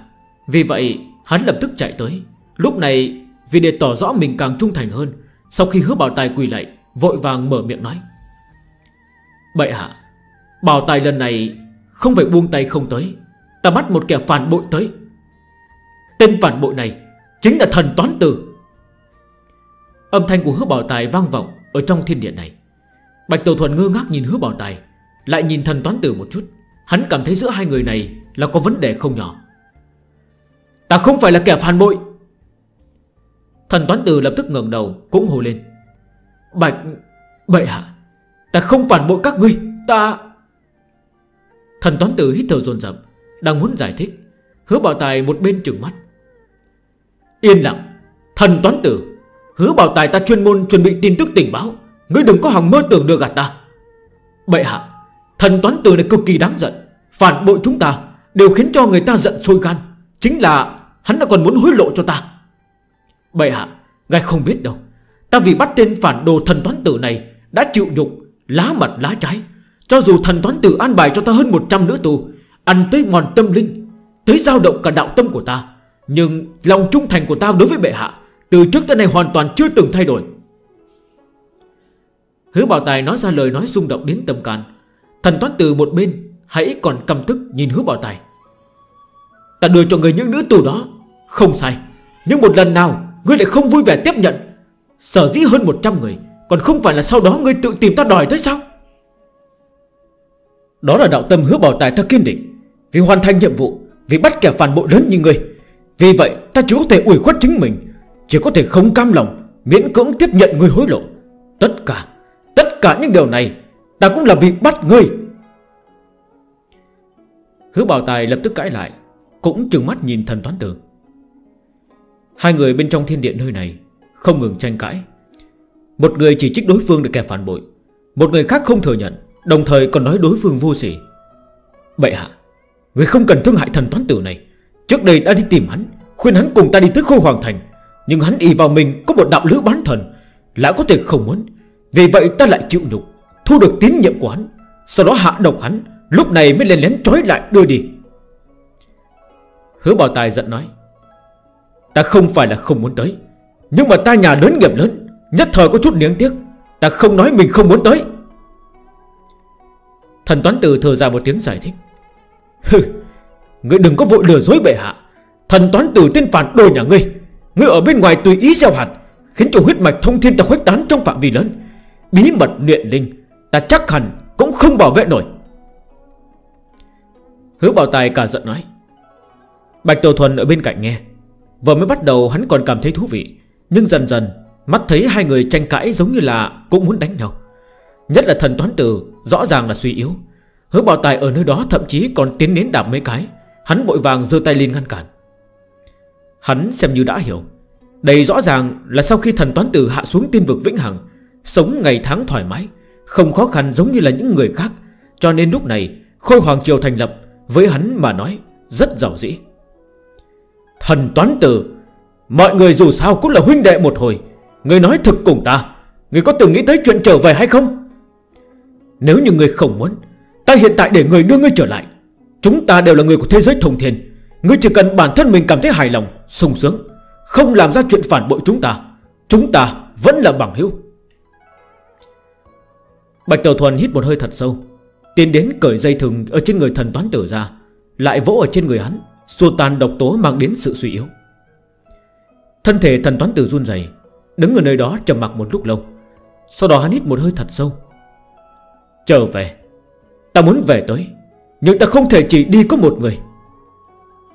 S1: Vì vậy, hắn lập tức chạy tới. Lúc này, vì để tỏ rõ mình càng trung thành hơn, Sau khi hứa bảo tài quỳ lại, Vội vàng mở miệng nói. Bậy hạ Bảo tài lần này không phải buông tay không tới Ta bắt một kẻ phản bội tới. Tên phản bội này Chính là thần toán tử. Âm thanh của hứa bảo tài vang vọng Ở trong thiên địa này. Bạch Tiểu Thuần ngơ ngác nhìn hứa bảo tài, Lại nhìn thần toán tử một chút. Hắn cảm thấy giữa hai người này là có vấn đề không nhỏ. Ta không phải là kẻ phản bội. Thần toán tử lập tức ngẩng đầu, Cũng hồ lên. Bạch, Bệ hạ, Ta không phản bội các ngươi, Ta Thần toán tử hít thở dồn dập đang muốn giải thích, Hứa bảo tài một bên trừng mắt. Yên lặng, Thần toán tử, Hứa bảo tài ta chuyên môn chuẩn bị tin tức tình báo. Ngươi đừng có hòng mơ tưởng được gạt ta. Bệ hạ, Thần toán tử này cực kỳ đáng giận. Phản bội chúng ta Đều khiến cho người ta giận sôi gan. Chính là hắn đã còn muốn hối lộ cho ta. Bệ hạ, Ngài không biết đâu. Ta vì bắt tên phản đồ thần toán tử này Đã chịu nhục, Lá mặt lá trái. Cho dù thần toán tử an bài cho ta hơn 100 nữ tù Ăn tới mòn tâm linh tới dao động cả đạo tâm của ta. Nhưng lòng trung thành của ta đối với bệ hạ, Từ trước tới nay hoàn toàn chưa từng thay đổi. Hứa bảo tài nói ra lời nói rung động đến tâm can. Thần toán từ một bên, Hãy còn căm tức nhìn hứa bảo tài. Ta đưa cho người những nữ tù đó. Không sai. Nhưng một lần nào, Ngươi lại không vui vẻ tiếp nhận. Sở dĩ hơn 100 người, Còn không phải là sau đó ngươi tự tìm ta đòi tới sao? Đó là đạo tâm hứa bảo tài ta kiên định. Vì hoàn thành nhiệm vụ, Vì bắt kẻ phản bội lớn như người Vì vậy, ta chỉ có thể ủi khuất chính mình, Chỉ có thể không cam lòng, Miễn cưỡng tiếp nhận người hối lộ. Tất cả Tất cả những điều này, Ta cũng là vì bắt ngươi. Hứa bảo tài lập tức cãi lại, Cũng trừng mắt nhìn thần toán tử. Hai người bên trong thiên điện nơi này Không ngừng tranh cãi. Một người chỉ trích đối phương được kẻ phản bội, Một người khác không thừa nhận, Đồng thời còn nói đối phương vô sỉ. Bậy hạ Người không cần thương hại thần toán tử này. Trước đây ta đi tìm hắn, Khuyên hắn cùng ta đi tới khu hoàng thành. Nhưng hắn ý vào mình có một đạo lữ bán thần. Lại có thể không muốn. Vì vậy ta lại chịu nhục, Thu được tín nhiệm của hắn. Sau đó hạ độc hắn, Lúc này mới lên lén trói lại đưa đi. Hứa bảo tài giận nói, Ta không phải là không muốn tới, Nhưng mà ta nhà lớn nghiệp lớn, Nhất thời có chút niếng tiếc, Ta không nói mình không muốn tới. Thần toán tử thừa ra một tiếng giải thích Hừ, Ngươi đừng có vội lừa dối bệ hạ. Thần toán tử tiên phản đồ nhà ngươi. Ngươi ở bên ngoài tùy ý gieo hạt, Khiến cho huyết mạch thông thiên ta khuếch tán trong phạm vi lớn. Bí mật luyện linh, Ta chắc hẳn cũng không bảo vệ nổi. Hứa bảo tài cả giận nói. Bạch Tiểu Thuần ở bên cạnh nghe. Vừa mới bắt đầu hắn còn cảm thấy thú vị, Nhưng dần dần Mắt thấy hai người tranh cãi giống như là cũng muốn đánh nhau. Nhất là thần toán tử Rõ ràng là suy yếu. Hứa bảo tài ở nơi đó thậm chí còn tiến đến đạp mấy cái. Hắn bội vàng dơ tay lên ngăn cản. Hắn xem như đã hiểu. Đây rõ ràng là sau khi thần toán tử hạ xuống tiên vực vĩnh hằng, Sống ngày tháng thoải mái, Không khó khăn giống như là những người khác. Cho nên lúc này, Khôi Hoàng Triều thành lập, Với hắn mà nói, rất giàu dĩ. Thần toán tử, Mọi người dù sao cũng là huynh đệ một hồi. Người nói thực cùng ta, Người có từng nghĩ tới chuyện trở về hay không? Nếu như người không muốn Ta hiện tại để người đưa ngươi trở lại, Chúng ta đều là người của thế giới thông thiên. Ngươi chỉ cần bản thân mình cảm thấy hài lòng, sung sướng, Không làm ra chuyện phản bội chúng ta Chúng ta vẫn là bằng hữu. Bạch Tàu Thuần hít một hơi thật sâu, Tiến đến cởi dây thừng ở trên người thần toán tử ra, Lại vỗ ở trên người hắn, Xua tan độc tố mang đến sự suy yếu. Thân thể thần toán tử run dày Đứng ở nơi đó trầm mặc một lúc lâu. Sau đó hắn hít một hơi thật sâu, Trở về. Ta muốn về tới, Nhưng ta không thể chỉ đi có một người.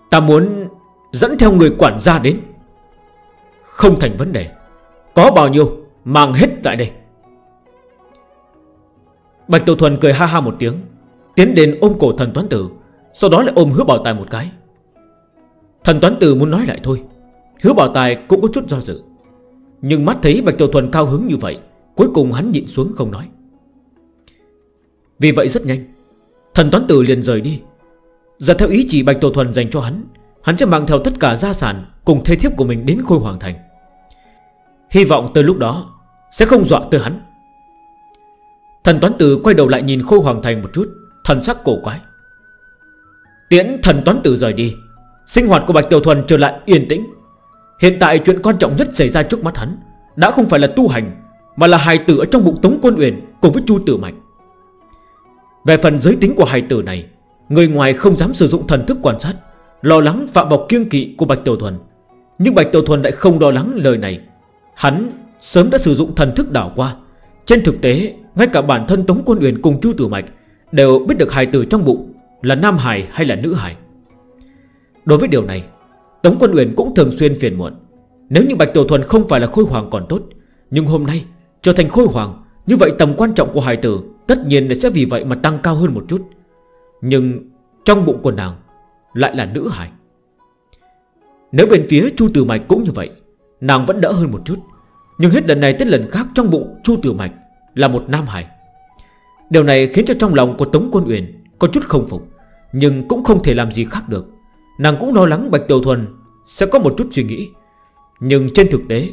S1: Ta muốn dẫn theo người quản gia đến. Không thành vấn đề, Có bao nhiêu Mang hết tại đây. Bạch Tổ Thuần cười ha ha một tiếng, Tiến đến ôm cổ thần toán tử, Sau đó lại ôm hứa bảo tài một cái. Thần toán tử muốn nói lại thôi, Hứa bảo tài cũng có chút do dự. Nhưng mắt thấy Bạch Tiểu Thuần cao hứng như vậy, Cuối cùng hắn nhịn xuống không nói. Vì vậy rất nhanh. Thần toán tử liền rời đi. Giờ theo ý chỉ Bạch Tổ Thuần dành cho hắn Hắn sẽ mang theo tất cả gia sản Cùng thê thiếp của mình đến khôi hoàng thành. Hy vọng từ lúc đó Sẽ không dọa tới hắn. Thần toán tử quay đầu lại nhìn khôi hoàng thành một chút, Thần sắc cổ quái. Tiễn thần toán tử rời đi, Sinh hoạt của Bạch Tiểu Thuần trở lại yên tĩnh. Hiện tại chuyện quan trọng nhất xảy ra trước mắt hắn Đã không phải là tu hành, Mà là hài tử ở trong bụng Tống Quân Uyển Cùng với Chu Tử Mạch. Về phần giới tính của hài tử này, Người ngoài không dám sử dụng thần thức quan sát, Lo lắng phạm bọc kiêng kỵ của Bạch Tiểu Thuần. Nhưng Bạch Tiểu Thuần lại không lo lắng lời này. Hắn sớm đã sử dụng thần thức đảo qua. Trên thực tế, Ngay cả bản thân Tống Quân Uyển cùng Chu Tử Mạch Đều biết được hài tử trong bụng, Là nam hài hay là nữ hài. Đối với điều này, Tống Quân Uyển cũng thường xuyên phiền muộn. Nếu như Bạch Tiểu Thuần không phải là khôi hoàng còn tốt, Nhưng hôm nay trở thành khôi hoàng, Như vậy tầm quan trọng của hài tử Tất nhiên là sẽ vì vậy mà tăng cao hơn một chút. Nhưng trong bụng của nàng Lại là nữ hải Nếu bên phía Chu Tử Mạch cũng như vậy, Nàng vẫn đỡ hơn một chút. Nhưng hết lần này tới lần khác trong bụng Chu Tử Mạch Là một nam hải Điều này khiến cho trong lòng của Tống Quân Uyển Có chút không phục, Nhưng cũng không thể làm gì khác được. Nàng cũng lo lắng Bạch Tiểu Thuần Sẽ có một chút suy nghĩ. Nhưng trên thực tế,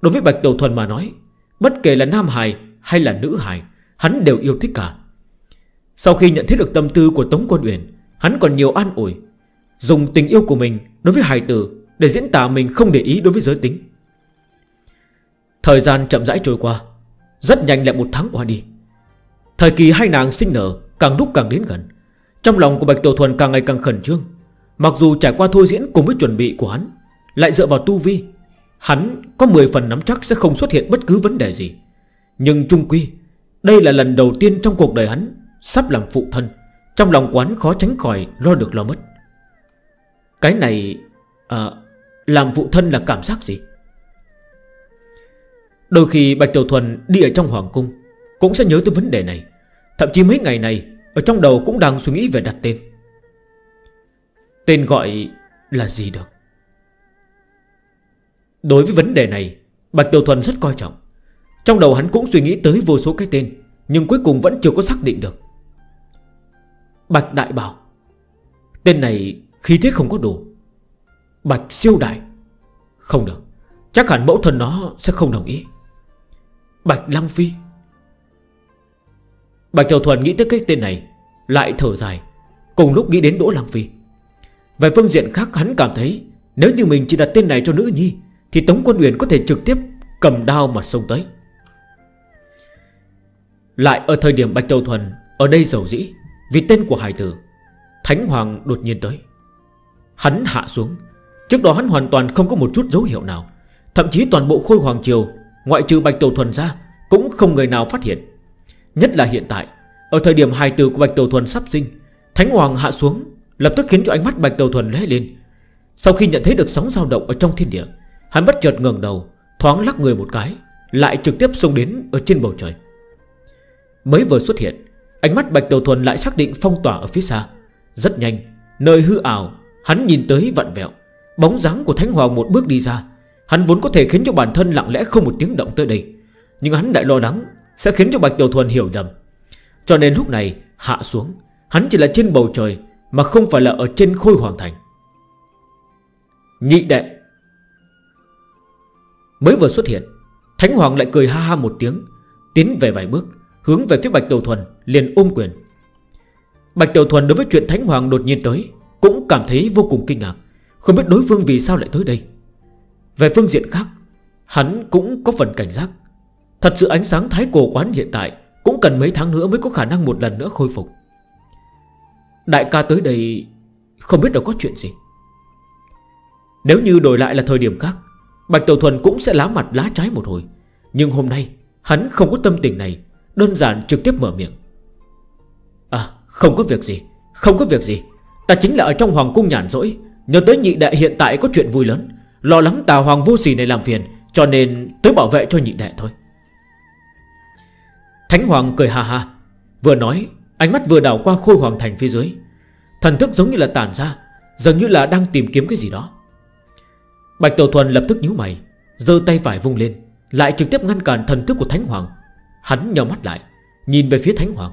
S1: Đối với Bạch Tiểu Thuần mà nói, Bất kể là nam hài hay là nữ hài Hắn đều yêu thích cả. Sau khi nhận thấy được tâm tư của Tống Quân Uyển, Hắn còn nhiều an ủi, Dùng tình yêu của mình đối với hài tử Để diễn tả mình không để ý đối với giới tính. Thời gian chậm rãi trôi qua, Rất nhanh lại một tháng qua đi. Thời kỳ hai nàng sinh nở Càng lúc càng đến gần, Trong lòng của Bạch Tiểu Thuần càng ngày càng khẩn trương. Mặc dù trải qua thôi diễn cùng với chuẩn bị của hắn, Lại dựa vào tu vi, Hắn có 10 phần nắm chắc sẽ không xuất hiện bất cứ vấn đề gì. Nhưng trung quy đây là lần đầu tiên trong cuộc đời hắn Sắp làm phụ thân. Trong lòng quán khó tránh khỏi lo được lo mất. Cái này à, Làm phụ thân là cảm giác gì? Đôi khi Bạch Tiểu Thuần đi ở trong Hoàng Cung Cũng sẽ nhớ tới vấn đề này. Thậm chí mấy ngày này Ở trong đầu cũng đang suy nghĩ về đặt tên. Tên gọi là gì được? Đối với vấn đề này Bạch Tiểu Thuần rất coi trọng. Trong đầu hắn cũng suy nghĩ tới vô số cái tên, Nhưng cuối cùng vẫn chưa có xác định được. Bạch Đại Bảo. Tên này khí thế không có đủ. Bạch Siêu Đại. Không được, Chắc hẳn mẫu thân nó sẽ không đồng ý. Bạch Lăng Phi. Bạch Tiểu Thuần nghĩ tới cái tên này, Lại thở dài, Cùng lúc nghĩ đến Đỗ Lăng Phi. Về phương diện khác hắn cảm thấy, Nếu như mình chỉ đặt tên này cho nữ nhi, Thì Tống Quân Uyển có thể trực tiếp cầm đao mà xông tới. Lại ở thời điểm Bạch Tâu Thuần, Ở đây giàu dĩ, Vì tên của hải tử, Thánh Hoàng đột nhiên tới. Hắn hạ xuống, Trước đó hắn hoàn toàn không có một chút dấu hiệu nào, Thậm chí toàn bộ khôi hoàng triều, Ngoại trừ Bạch Tàu Thuần ra, Cũng không người nào phát hiện. Nhất là hiện tại, Ở thời điểm hài tử của Bạch Tàu Thuần sắp sinh, Thánh Hoàng hạ xuống, Lập tức khiến cho ánh mắt Bạch Tàu Thuần lé lên. Sau khi nhận thấy được sóng dao động ở trong thiên địa, Hắn bất chợt ngừng đầu, Thoáng lắc người một cái, Lại trực tiếp xông đến ở trên bầu trời. Mới vừa xuất hiện, Ánh mắt Bạch Đầu Thuần lại xác định phong tỏa ở phía xa. Rất nhanh, Nơi hư ảo, Hắn nhìn tới vặn vẹo. Bóng dáng của Thánh Hoàng một bước đi ra, Hắn vốn có thể khiến cho bản thân lặng lẽ không một tiếng động tới đây. Nhưng hắn lại lo lắng, Sẽ khiến cho Bạch Đầu Thuần hiểu nhầm. Cho nên lúc này, hạ xuống, Hắn chỉ là trên bầu trời, Mà không phải là ở trên khôi hoàng thành. Nhị đệ! Mới vừa xuất hiện, Thánh Hoàng lại cười ha ha một tiếng, Tiến về vài bước. Hướng về phía Bạch Tiểu Thuần, liền ôm quyền. Bạch Tiểu Thuần đối với chuyện Thánh Hoàng đột nhiên tới, Cũng cảm thấy vô cùng kinh ngạc, Không biết đối phương vì sao lại tới đây. Về phương diện khác, Hắn cũng có phần cảnh giác. Thật sự ánh sáng thái cổ quán hiện tại Cũng cần mấy tháng nữa mới có khả năng một lần nữa khôi phục. Đại ca tới đây Không biết đâu có chuyện gì. Nếu như đổi lại là thời điểm khác, Bạch Tiểu Thuần cũng sẽ lá mặt lá trái một hồi. Nhưng hôm nay, Hắn không có tâm tình này Đơn giản trực tiếp mở miệng. À không có việc gì, Không có việc gì. Ta chính là ở trong hoàng cung nhàn rỗi. Nhớ tới nhị đệ hiện tại có chuyện vui lớn. Lo lắng tà hoàng vô sỉ này làm phiền, Cho nên tới bảo vệ cho nhị đệ thôi. Thánh hoàng cười ha ha, Vừa nói, Ánh mắt vừa đảo qua khôi hoàng thành phía dưới. Thần thức giống như là tản ra, Dường như là đang tìm kiếm cái gì đó. Bạch Tiểu Thuần lập tức nhíu mày, giơ tay phải vung lên, Lại trực tiếp ngăn cản thần thức của Thánh Hoàng. Hắn nhào mắt lại, Nhìn về phía Thánh Hoàng.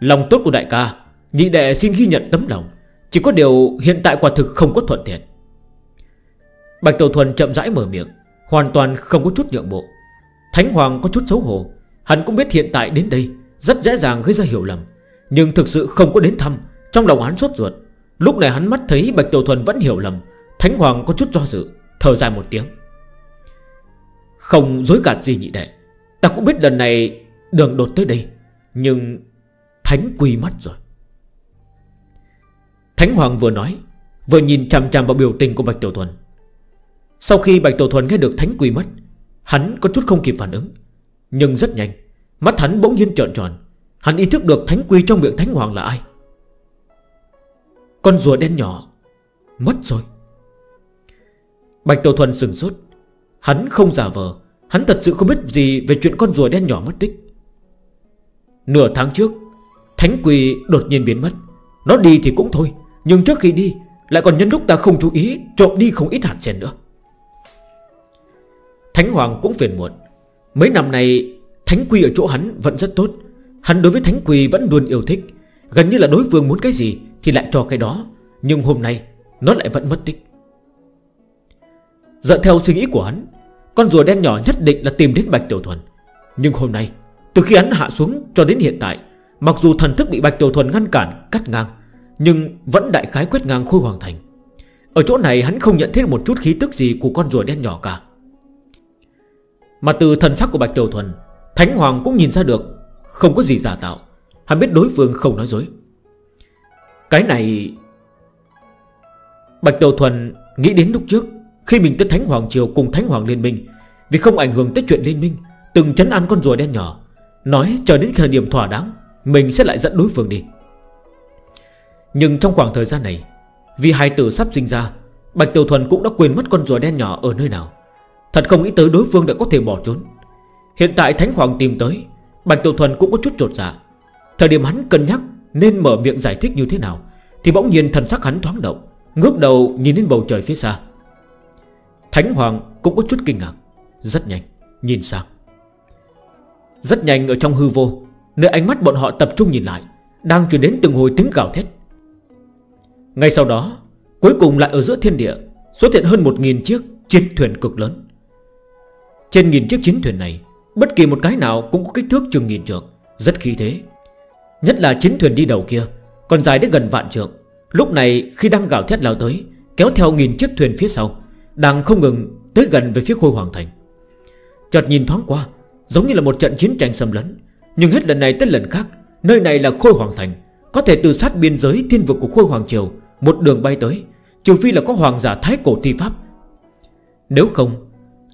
S1: Lòng tốt của đại ca, Nhị đệ xin ghi nhận tấm lòng. Chỉ có điều hiện tại quả thực không có thuận tiện. Bạch Tổ Thuần chậm rãi mở miệng, Hoàn toàn không có chút nhượng bộ. Thánh Hoàng có chút xấu hổ, Hắn cũng biết hiện tại đến đây Rất dễ dàng gây ra hiểu lầm, Nhưng thực sự không có đến thăm, Trong lòng hắn sốt ruột. Lúc này hắn mắt thấy Bạch Tổ Thuần vẫn hiểu lầm, Thánh Hoàng có chút do dự, Thở dài một tiếng. Không dối gạt gì nhị đệ Ta cũng biết lần này đường đột tới đây, Nhưng Thánh quy mất rồi. Thánh Hoàng vừa nói, Vừa nhìn chằm chằm vào biểu tình của Bạch Tiểu Thuần. Sau khi Bạch Tiểu Thuần nghe được Thánh quy mất Hắn có chút không kịp phản ứng, Nhưng rất nhanh, Mắt hắn bỗng nhiên trợn tròn. Hắn ý thức được Thánh quy trong miệng Thánh Hoàng là ai. Con rùa đen nhỏ Mất rồi. Bạch Tiểu Thuần sừng sốt, Hắn không giả vờ Hắn thật sự không biết gì về chuyện con rùa đen nhỏ mất tích. Nửa tháng trước, Thánh quỳ đột nhiên biến mất. Nó đi thì cũng thôi, Nhưng trước khi đi, Lại còn nhân lúc ta không chú ý, Trộm đi không ít hạt sen nữa. Thánh Hoàng cũng phiền muộn. Mấy năm này Thánh quỳ ở chỗ hắn vẫn rất tốt. Hắn đối với Thánh quỳ vẫn luôn yêu thích. Gần như là đối phương muốn cái gì Thì lại cho cái đó, Nhưng hôm nay, Nó lại vẫn mất tích. Dựa theo suy nghĩ của hắn con rùa đen nhỏ nhất định là tìm đến Bạch Tiểu Thuần. Nhưng hôm nay, Từ khi hắn hạ xuống cho đến hiện tại, Mặc dù thần thức bị Bạch Tiểu Thuần ngăn cản, Cắt ngang, Nhưng vẫn đại khái quét ngang khôi hoàng thành. Ở chỗ này hắn không nhận thấy một chút khí tức gì Của con rùa đen nhỏ cả. Mà từ thần sắc của Bạch Tiểu Thuần, Thánh Hoàng cũng nhìn ra được, Không có gì giả tạo. Hắn biết đối phương không nói dối. Cái này, Bạch Tiểu Thuần nghĩ đến lúc trước khi mình tới Thánh Hoàng Triều cùng Thánh Hoàng Liên Minh, Vì không ảnh hưởng tới chuyện Liên Minh, Từng chấn ăn con rùa đen nhỏ, Nói chờ đến thời điểm thỏa đáng, Mình sẽ lại dẫn đối phương đi. Nhưng trong khoảng thời gian này, Vì hai tử sắp sinh ra, Bạch Tiểu Thuần cũng đã quên mất con rùa đen nhỏ ở nơi nào. Thật không nghĩ tới đối phương đã có thể bỏ trốn. Hiện tại Thánh Hoàng tìm tới, Bạch Tiểu Thuần cũng có chút trột dạ. Thời điểm hắn cân nhắc nên mở miệng giải thích như thế nào, Thì bỗng nhiên thần sắc hắn thoáng động, Ngước đầu nhìn lên bầu trời phía xa. Thánh Hoàng cũng có chút kinh ngạc. Rất nhanh, Nhìn sang. Rất nhanh ở trong hư vô, Nơi ánh mắt bọn họ tập trung nhìn lại, Đang chuyển đến từng hồi tiếng gào thét. Ngay sau đó, Cuối cùng lại ở giữa thiên địa, Xuất hiện hơn 1.000 chiếc chiến thuyền cực lớn. Trên nghìn chiếc chiến thuyền này, Bất kỳ một cái nào cũng có kích thước chừng nghìn trượng. Rất khí thế. Nhất là chiến thuyền đi đầu kia, Còn dài đến gần vạn trượng. Lúc này, khi đang gào thét lao tới, Kéo theo nghìn chiếc thuyền phía sau đang không ngừng tới gần về phía khôi hoàng thành. Chợt nhìn thoáng qua, Giống như là một trận chiến tranh xâm lấn. Nhưng hết lần này tới lần khác, Nơi này là khôi hoàng thành. Có thể từ sát biên giới thiên vực của khôi hoàng triều, Một đường bay tới, Trừ phi là có hoàng giả thái cổ thi pháp. Nếu không,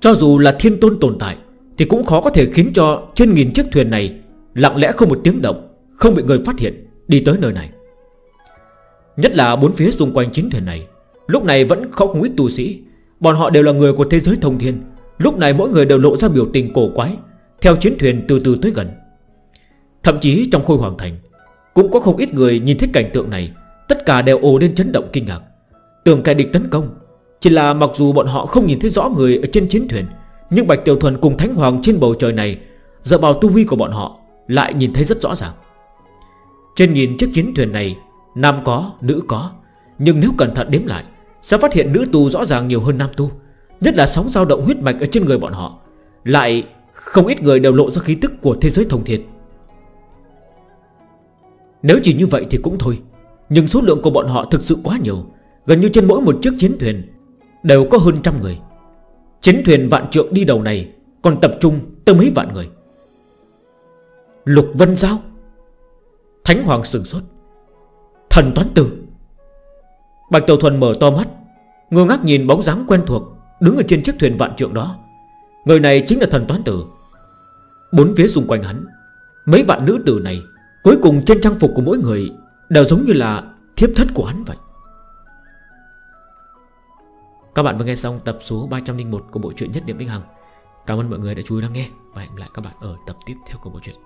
S1: Cho dù là thiên tôn tồn tại, Thì cũng khó có thể khiến cho trên nghìn chiếc thuyền này Lặng lẽ không một tiếng động, Không bị người phát hiện, đi tới nơi này. Nhất là bốn phía xung quanh chiến thuyền này, Lúc này vẫn không không ít tu sĩ Bọn họ đều là người của thế giới thông thiên. Lúc này mỗi người đều lộ ra biểu tình cổ quái Theo chiến thuyền từ từ tới gần. Thậm chí trong khôi hoàng thành Cũng có không ít người nhìn thấy cảnh tượng này Tất cả đều ồ lên chấn động kinh ngạc. Tưởng kẻ địch tấn công Chỉ là mặc dù bọn họ không nhìn thấy rõ người ở trên chiến thuyền Nhưng Bạch Tiểu Thuần cùng Thánh Hoàng trên bầu trời này Giờ bào tu vi của bọn họ Lại nhìn thấy rất rõ ràng. Trên nhìn chiếc chiến thuyền này Nam có, nữ có Nhưng nếu cẩn thận đếm lại sẽ phát hiện nữ tu rõ ràng nhiều hơn nam tu? Nhất là sóng dao động huyết mạch ở trên người bọn họ. Lại không ít người đều lộ ra khí tức của thế giới thông thiệt. Nếu chỉ như vậy thì cũng thôi, Nhưng số lượng của bọn họ thực sự quá nhiều. Gần như trên mỗi một chiếc chiến thuyền Đều có hơn trăm người. Chiến thuyền vạn trượng đi đầu này Còn tập trung tới mấy vạn người. Lục Vân Giao, Thánh Hoàng sừng sốt, Thần Toán Tử. Bạch Tiểu Thuần mở to mắt, Ngơ ngác nhìn bóng dáng quen thuộc Đứng ở trên chiếc thuyền vạn trượng đó. Người này chính là thần toán tử. Bốn phía xung quanh hắn, Mấy vạn nữ tử này Cuối cùng trên trang phục của mỗi người Đều giống như là thiếp thất của hắn vậy. Các bạn vừa nghe xong tập số 301 của bộ truyện Nhất Điểm Vĩnh Hằng. Cảm ơn mọi người đã chú ý lắng nghe Và hẹn gặp lại các bạn ở tập tiếp theo của bộ truyện.